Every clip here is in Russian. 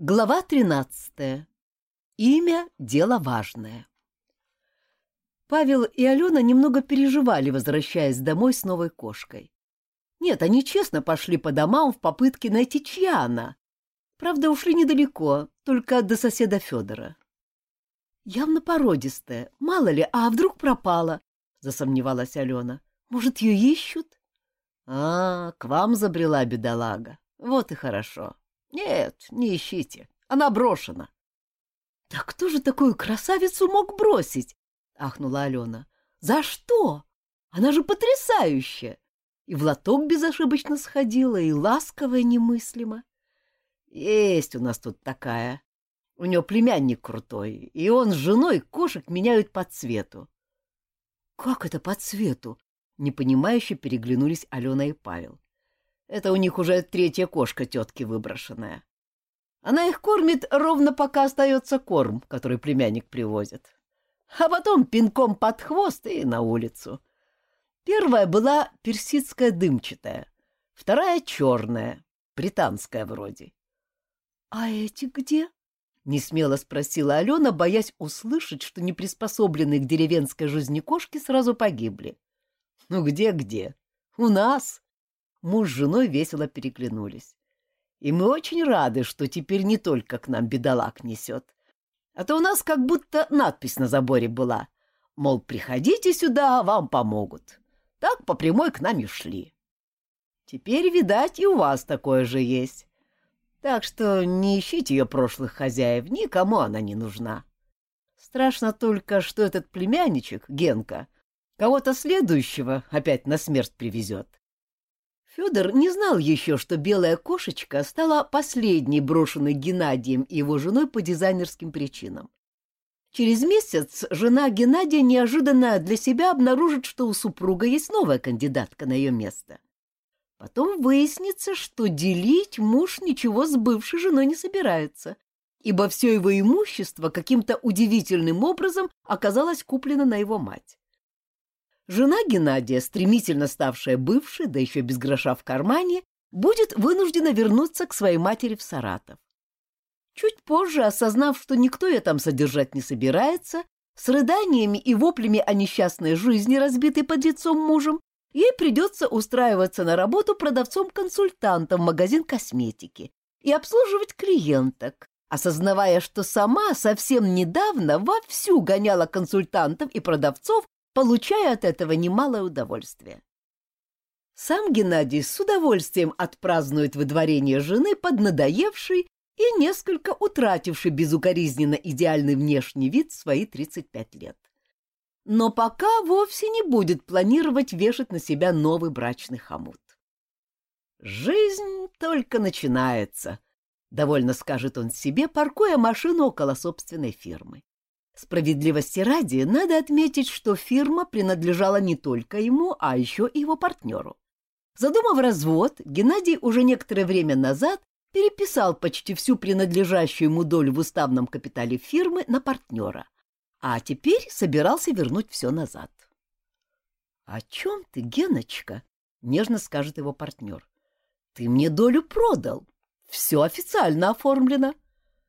Глава 13. Имя — дело важное. Павел и Алена немного переживали, возвращаясь домой с новой кошкой. Нет, они честно пошли по домам в попытке найти, чья она. Правда, ушли недалеко, только до соседа Федора. Явно породистая, мало ли, а вдруг пропала, — засомневалась Алена. Может, ее ищут? А, к вам забрела бедолага. Вот и хорошо. Нет, не ищите. Она брошена. Да кто же такую красавицу мог бросить? ахнула Алена. За что? Она же потрясающая. И в лоток безошибочно сходила, и ласковая немыслимо. Есть у нас тут такая. У нее племянник крутой, и он с женой кошек меняют по цвету. Как это по цвету? Непонимающе переглянулись Алена и Павел. Это у них уже третья кошка тетки выброшенная. Она их кормит ровно пока остается корм, который племянник привозит. А потом пинком под хвост и на улицу. Первая была персидская дымчатая, вторая черная, британская вроде. — А эти где? — несмело спросила Алена, боясь услышать, что неприспособленные к деревенской жизни кошки сразу погибли. — Ну где-где? У нас! Муж с женой весело переглянулись. И мы очень рады, что теперь не только к нам бедолаг несет. А то у нас как будто надпись на заборе была. Мол, приходите сюда, вам помогут. Так по прямой к нам и шли. Теперь, видать, и у вас такое же есть. Так что не ищите ее прошлых хозяев, никому она не нужна. Страшно только, что этот племянничек, Генка, кого-то следующего опять на смерть привезет. Федор не знал еще, что белая кошечка стала последней брошенной Геннадием и его женой по дизайнерским причинам. Через месяц жена Геннадия неожиданно для себя обнаружит, что у супруга есть новая кандидатка на ее место. Потом выяснится, что делить муж ничего с бывшей женой не собирается, ибо все его имущество каким-то удивительным образом оказалось куплено на его мать. Жена Геннадия, стремительно ставшая бывшей, да еще без гроша в кармане, будет вынуждена вернуться к своей матери в Саратов. Чуть позже, осознав, что никто ее там содержать не собирается, с рыданиями и воплями о несчастной жизни, разбитой под лицом мужем, ей придется устраиваться на работу продавцом-консультантом в магазин косметики и обслуживать клиенток, осознавая, что сама совсем недавно вовсю гоняла консультантов и продавцов получая от этого немалое удовольствие. Сам Геннадий с удовольствием отпразднует выдворение жены под надоевший и несколько утративший безукоризненно идеальный внешний вид свои 35 лет. Но пока вовсе не будет планировать вешать на себя новый брачный хомут. «Жизнь только начинается», — довольно скажет он себе, паркуя машину около собственной фирмы. Справедливости ради, надо отметить, что фирма принадлежала не только ему, а еще и его партнеру. Задумав развод, Геннадий уже некоторое время назад переписал почти всю принадлежащую ему долю в уставном капитале фирмы на партнера, а теперь собирался вернуть все назад. — О чем ты, Геночка? — нежно скажет его партнер. — Ты мне долю продал. Все официально оформлено.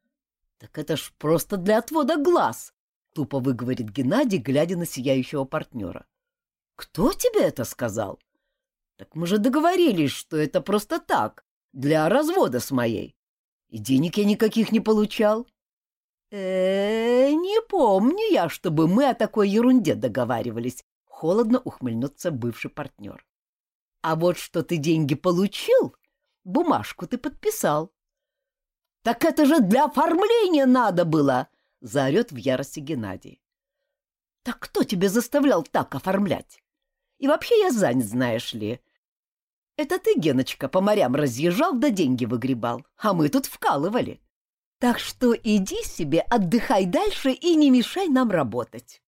— Так это ж просто для отвода глаз, тупо выговорит Геннадий, глядя на сияющего партнера. Кто тебе это сказал? Так мы же договорились, что это просто так, для развода с моей. И денег я никаких не получал. Э, -э не помню я, чтобы мы о такой ерунде договаривались, холодно ухмыльнется бывший партнер. А вот что ты деньги получил, бумажку ты подписал. Так это же для оформления надо было, — заорет в ярости Геннадий. «Так кто тебе заставлял так оформлять? И вообще я занят, знаешь ли. Это ты, Геночка, по морям разъезжал да деньги выгребал, а мы тут вкалывали. Так что иди себе, отдыхай дальше и не мешай нам работать.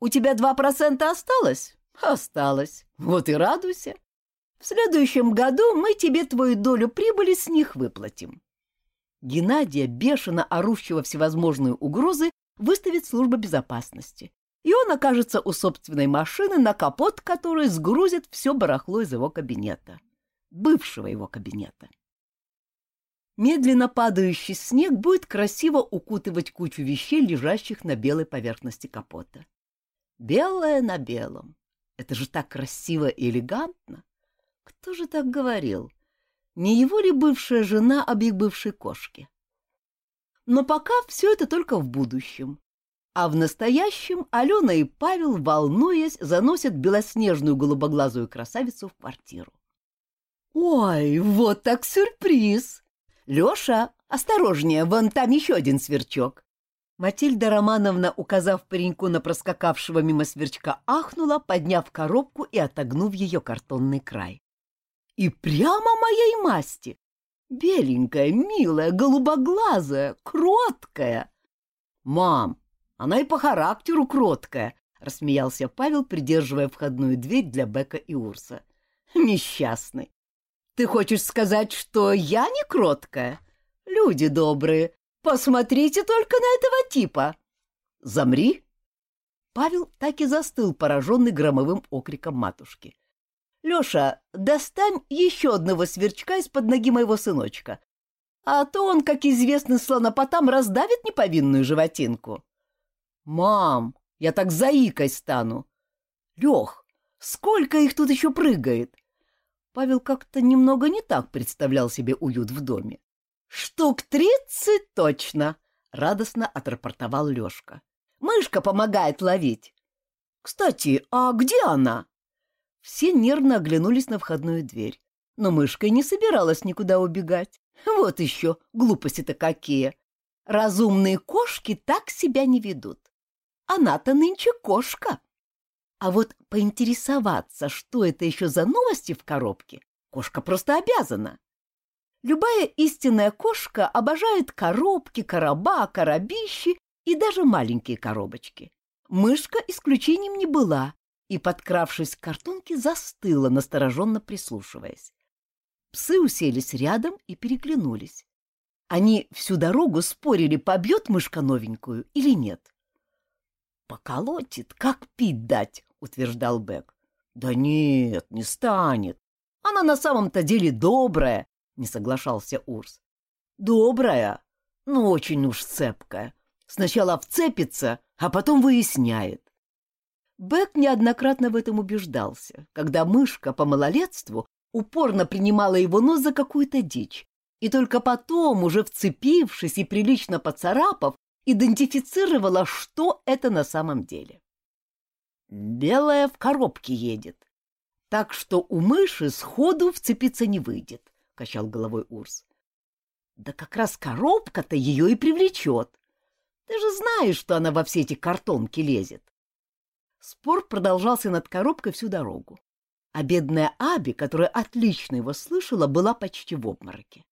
У тебя два процента осталось? Осталось. Вот и радуйся. В следующем году мы тебе твою долю прибыли с них выплатим. Геннадия, бешено орущего всевозможные угрозы, выставит служба безопасности, и он окажется у собственной машины, на капот которой сгрузит все барахло из его кабинета. Бывшего его кабинета. медленно падающий снег будет красиво укутывать кучу вещей, лежащих на белой поверхности капота. Белое на белом. Это же так красиво и элегантно. Кто же так говорил? Не его ли бывшая жена об их бывшей кошке? Но пока все это только в будущем. А в настоящем Алена и Павел, волнуясь, заносят белоснежную голубоглазую красавицу в квартиру. «Ой, вот так сюрприз! Леша, осторожнее, вон там еще один сверчок!» Матильда Романовна, указав пареньку на проскакавшего мимо сверчка, ахнула, подняв коробку и отогнув ее картонный край. «И прямо моей масти! Беленькая, милая, голубоглазая, кроткая!» «Мам, она и по характеру кроткая!» — рассмеялся Павел, придерживая входную дверь для Бека и Урса. «Несчастный! Ты хочешь сказать, что я не кроткая? Люди добрые, посмотрите только на этого типа. Замри. Павел так и застыл, пораженный громовым окриком матушки. Леша, достань еще одного сверчка из-под ноги моего сыночка, а то он, как известный слонопотам, раздавит неповинную животинку. Мам, я так заикой стану. Лех, сколько их тут еще прыгает? Павел как-то немного не так представлял себе уют в доме. «Штук тридцать точно!» — радостно отрапортовал Лешка. «Мышка помогает ловить!» «Кстати, а где она?» Все нервно оглянулись на входную дверь, но мышка и не собиралась никуда убегать. Вот еще глупости-то какие! Разумные кошки так себя не ведут. Она-то нынче кошка. А вот поинтересоваться, что это еще за новости в коробке, кошка просто обязана. Любая истинная кошка обожает коробки, короба, коробищи и даже маленькие коробочки. Мышка исключением не была и, подкравшись к картонке, застыла, настороженно прислушиваясь. Псы уселись рядом и переглянулись. Они всю дорогу спорили, побьет мышка новенькую или нет. «Поколотит, как пить дать», — утверждал Бек. «Да нет, не станет. Она на самом-то деле добрая», — не соглашался Урс. «Добрая, но очень уж цепкая. Сначала вцепится, а потом выясняет». Бек неоднократно в этом убеждался, когда мышка по малолетству упорно принимала его нос за какую-то дичь, и только потом, уже вцепившись и прилично поцарапав, идентифицировала, что это на самом деле. Белая в коробке едет, так что у мыши сходу вцепиться не выйдет, — качал головой Урс. Да как раз коробка-то ее и привлечет. Ты же знаешь, что она во все эти картонки лезет. Спор продолжался над коробкой всю дорогу. А бедная Аби, которая отлично его слышала, была почти в обмороке.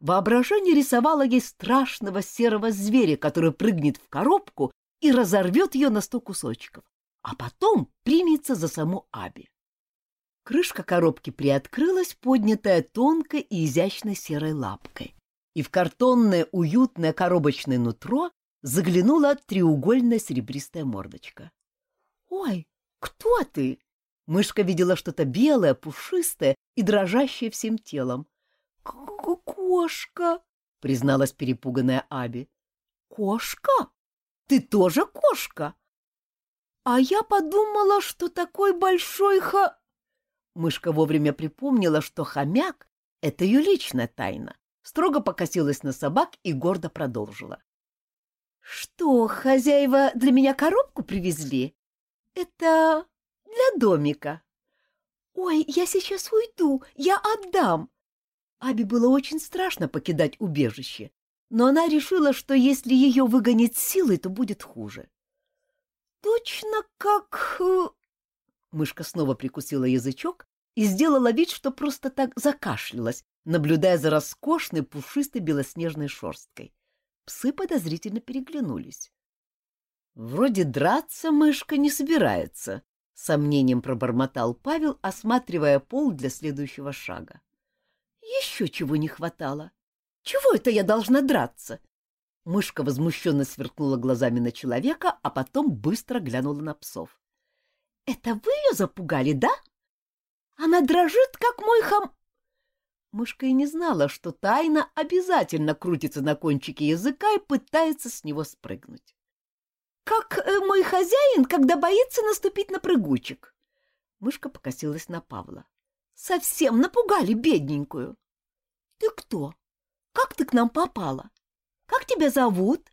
Воображение рисовало ей страшного серого зверя, который прыгнет в коробку и разорвет ее на сто кусочков а потом примется за саму Аби. Крышка коробки приоткрылась, поднятая тонкой и изящной серой лапкой, и в картонное уютное коробочное нутро заглянула треугольная серебристая мордочка. «Ой, кто ты?» Мышка видела что-то белое, пушистое и дрожащее всем телом. «Кошка!» — призналась перепуганная Аби. «Кошка? Ты тоже кошка?» А я подумала, что такой большой ха... Мышка вовремя припомнила, что хомяк — это ее личная тайна. Строго покосилась на собак и гордо продолжила. — Что, хозяева для меня коробку привезли? Это для домика. — Ой, я сейчас уйду, я отдам. Аби было очень страшно покидать убежище, но она решила, что если ее выгонить силой, то будет хуже. Точно как... Э, Мышка снова прикусила язычок и сделала вид, что просто так закашлялась, наблюдая за роскошной пушистой белоснежной шерсткой. Псы подозрительно переглянулись. «Вроде драться мышка не собирается», — сомнением пробормотал Павел, осматривая пол для следующего шага. «Еще чего не хватало. Чего это я должна драться? Мышка возмущенно сверкнула глазами на человека, а потом быстро глянула на псов. — Это вы ее запугали, да? Она дрожит, как мой хам... Мышка и не знала, что тайна обязательно крутится на кончике языка и пытается с него спрыгнуть. «Как э, мой хозяин, когда боится наступить на прыгучек!» Мышка покосилась на Павла. «Совсем напугали бедненькую!» «Ты кто? Как ты к нам попала? Как тебя зовут?»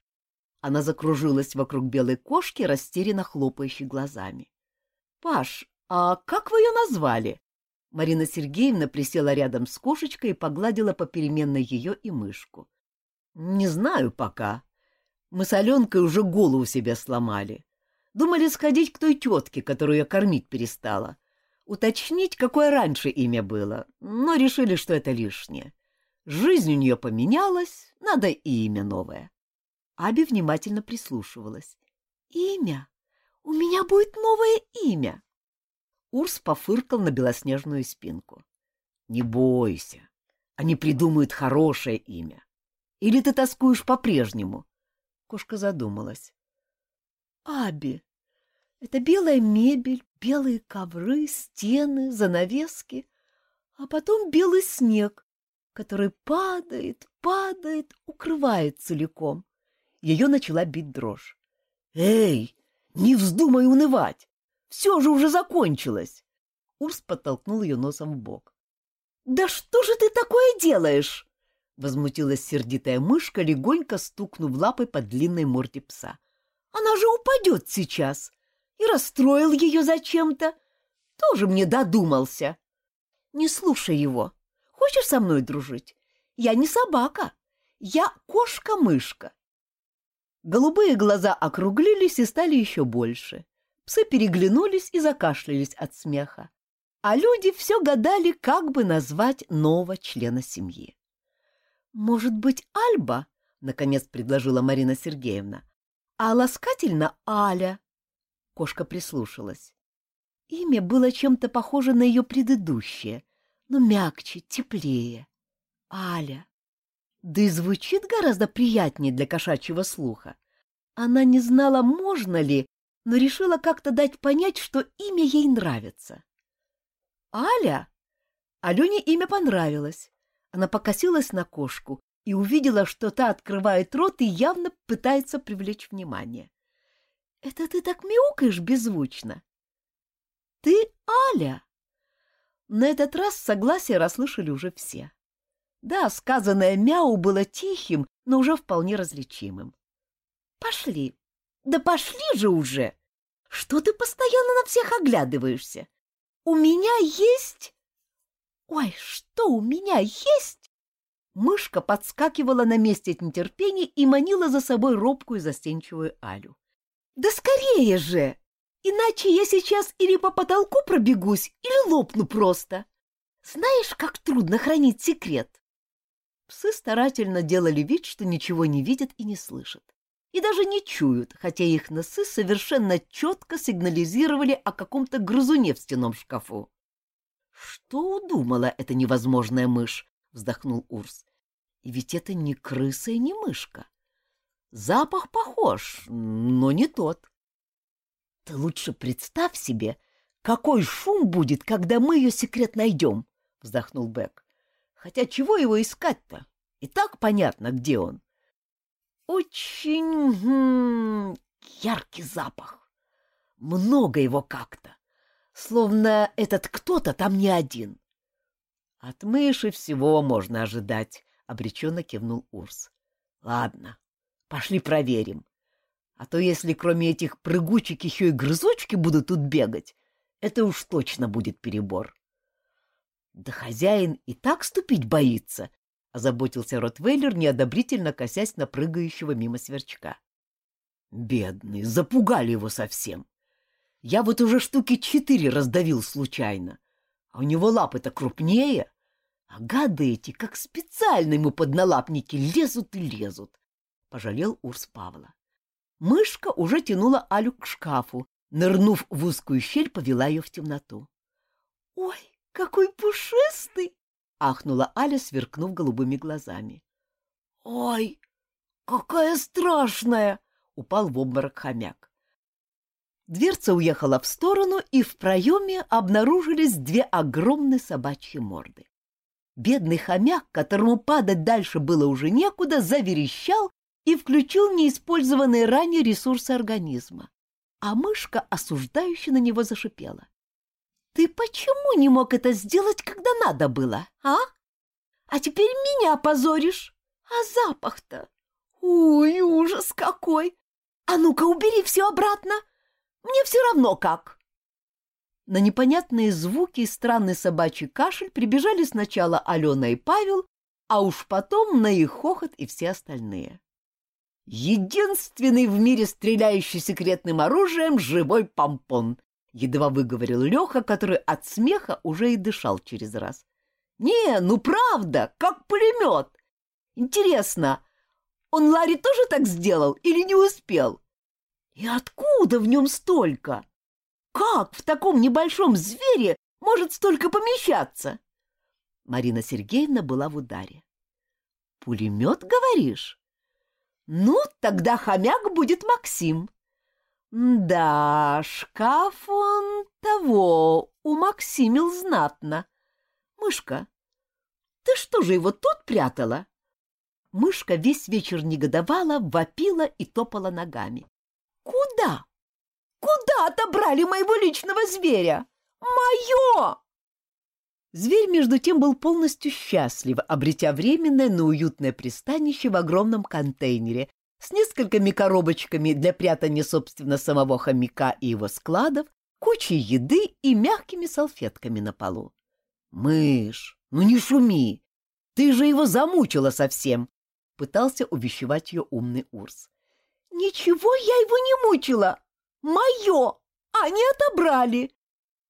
Она закружилась вокруг белой кошки, растерянно хлопающей глазами. — Паш, а как вы ее назвали? Марина Сергеевна присела рядом с кошечкой и погладила попеременно ее и мышку. — Не знаю пока. Мы с Аленкой уже голову себе сломали. Думали сходить к той тетке, которую я кормить перестала. Уточнить, какое раньше имя было, но решили, что это лишнее. Жизнь у нее поменялась, надо и имя новое. Аби внимательно прислушивалась. «Имя? У меня будет новое имя!» Урс пофыркал на белоснежную спинку. «Не бойся, они придумают хорошее имя. Или ты тоскуешь по-прежнему?» Кошка задумалась. «Аби, это белая мебель, белые ковры, стены, занавески, а потом белый снег, который падает, падает, укрывает целиком. Ее начала бить дрожь. «Эй, не вздумай унывать! Все же уже закончилось!» Урс подтолкнул ее носом в бок. «Да что же ты такое делаешь?» Возмутилась сердитая мышка, легонько стукнув лапой по длинной морде пса. «Она же упадет сейчас! И расстроил ее зачем-то! Тоже мне додумался!» «Не слушай его! Хочешь со мной дружить? Я не собака, я кошка-мышка, Голубые глаза округлились и стали еще больше. Псы переглянулись и закашлялись от смеха. А люди все гадали, как бы назвать нового члена семьи. «Может быть, Альба?» — наконец предложила Марина Сергеевна. «А ласкательно Аля?» Кошка прислушалась. Имя было чем-то похоже на ее предыдущее, но мягче, теплее. Аля. Да и звучит гораздо приятнее для кошачьего слуха. Она не знала, можно ли, но решила как-то дать понять, что имя ей нравится. «Аля!» Алене имя понравилось. Она покосилась на кошку и увидела, что та открывает рот и явно пытается привлечь внимание. «Это ты так мяукаешь беззвучно?» «Ты Аля!» На этот раз согласие расслышали уже все. Да, сказанное мяу было тихим, но уже вполне различимым. Пошли. Да пошли же уже! Что ты постоянно на всех оглядываешься? У меня есть... Ой, что у меня есть? Мышка подскакивала на месте от нетерпения и манила за собой робкую застенчивую Алю. Да скорее же! Иначе я сейчас или по потолку пробегусь, или лопну просто. Знаешь, как трудно хранить секрет? Псы старательно делали вид, что ничего не видят и не слышат. И даже не чуют, хотя их носы совершенно четко сигнализировали о каком-то грызуне в стенном шкафу. — Что удумала эта невозможная мышь? — вздохнул Урс. — ведь это не крыса и не мышка. Запах похож, но не тот. — Ты лучше представь себе, какой шум будет, когда мы ее секрет найдем, — вздохнул Бек. Хотя чего его искать-то? И так понятно, где он. Очень хм, яркий запах. Много его как-то. Словно этот кто-то там не один. От мыши всего можно ожидать, — обреченно кивнул Урс. Ладно, пошли проверим. А то если кроме этих прыгучек еще и грызочки будут тут бегать, это уж точно будет перебор. Да хозяин и так ступить боится, — озаботился Ротвейлер, неодобрительно косясь на прыгающего мимо сверчка. Бедный, запугали его совсем. Я вот уже штуки четыре раздавил случайно, а у него лапы-то крупнее, а гады эти, как специально ему под налапники, лезут и лезут. Пожалел Урс Павла. Мышка уже тянула Алю к шкафу, нырнув в узкую щель, повела ее в темноту. — Ой, какой пушистый! — ахнула Аля, сверкнув голубыми глазами. — Ой, какая страшная! — упал в обморок хомяк. Дверца уехала в сторону, и в проеме обнаружились две огромные собачьи морды. Бедный хомяк, которому падать дальше было уже некуда, заверещал и включил неиспользованные ранее ресурсы организма. А мышка осуждающе на него зашипела. «Ты почему не мог это сделать, когда надо было, а? А теперь меня позоришь. А запах-то? Ой, ужас какой! А ну-ка убери все обратно. Мне все равно как!» На непонятные звуки и странный собачий кашель прибежали сначала Алена и Павел, а уж потом на их хохот и все остальные. «Единственный в мире стреляющий секретным оружием живой помпон», — едва выговорил Леха, который от смеха уже и дышал через раз. «Не, ну правда, как пулемет! Интересно, он Ларри тоже так сделал или не успел? И откуда в нем столько?» Как в таком небольшом звере может столько помещаться? Марина Сергеевна была в ударе. Пулемет, говоришь? Ну, тогда хомяк будет Максим. Да, шкаф он того умаксимил знатно. Мышка, ты что же его тут прятала? Мышка весь вечер негодовала, вопила и топала ногами. Куда? Куда отобрали моего личного зверя? Мое!» Зверь, между тем, был полностью счастлив, обретя временное, но уютное пристанище в огромном контейнере с несколькими коробочками для прятания, собственно, самого хомяка и его складов, кучей еды и мягкими салфетками на полу. «Мышь, ну не шуми! Ты же его замучила совсем!» — пытался увещевать ее умный Урс. «Ничего я его не мучила! Мое! Они отобрали!»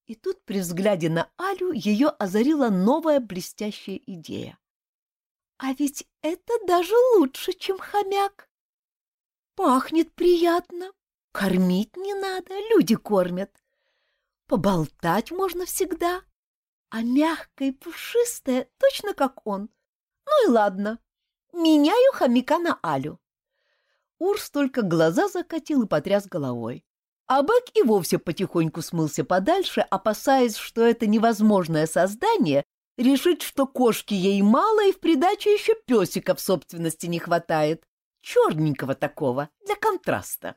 И тут при взгляде на Алю ее озарила новая блестящая идея. «А ведь это даже лучше, чем хомяк. Пахнет приятно, кормить не надо, люди кормят. Поболтать можно всегда, а мягкое и пушистое точно как он. Ну и ладно, меняю хомяка на Алю». Урс только глаза закатил и потряс головой. А Бэк и вовсе потихоньку смылся подальше, опасаясь, что это невозможное создание решит, что кошки ей мало и в придачу еще песика в собственности не хватает. Черненького такого, для контраста.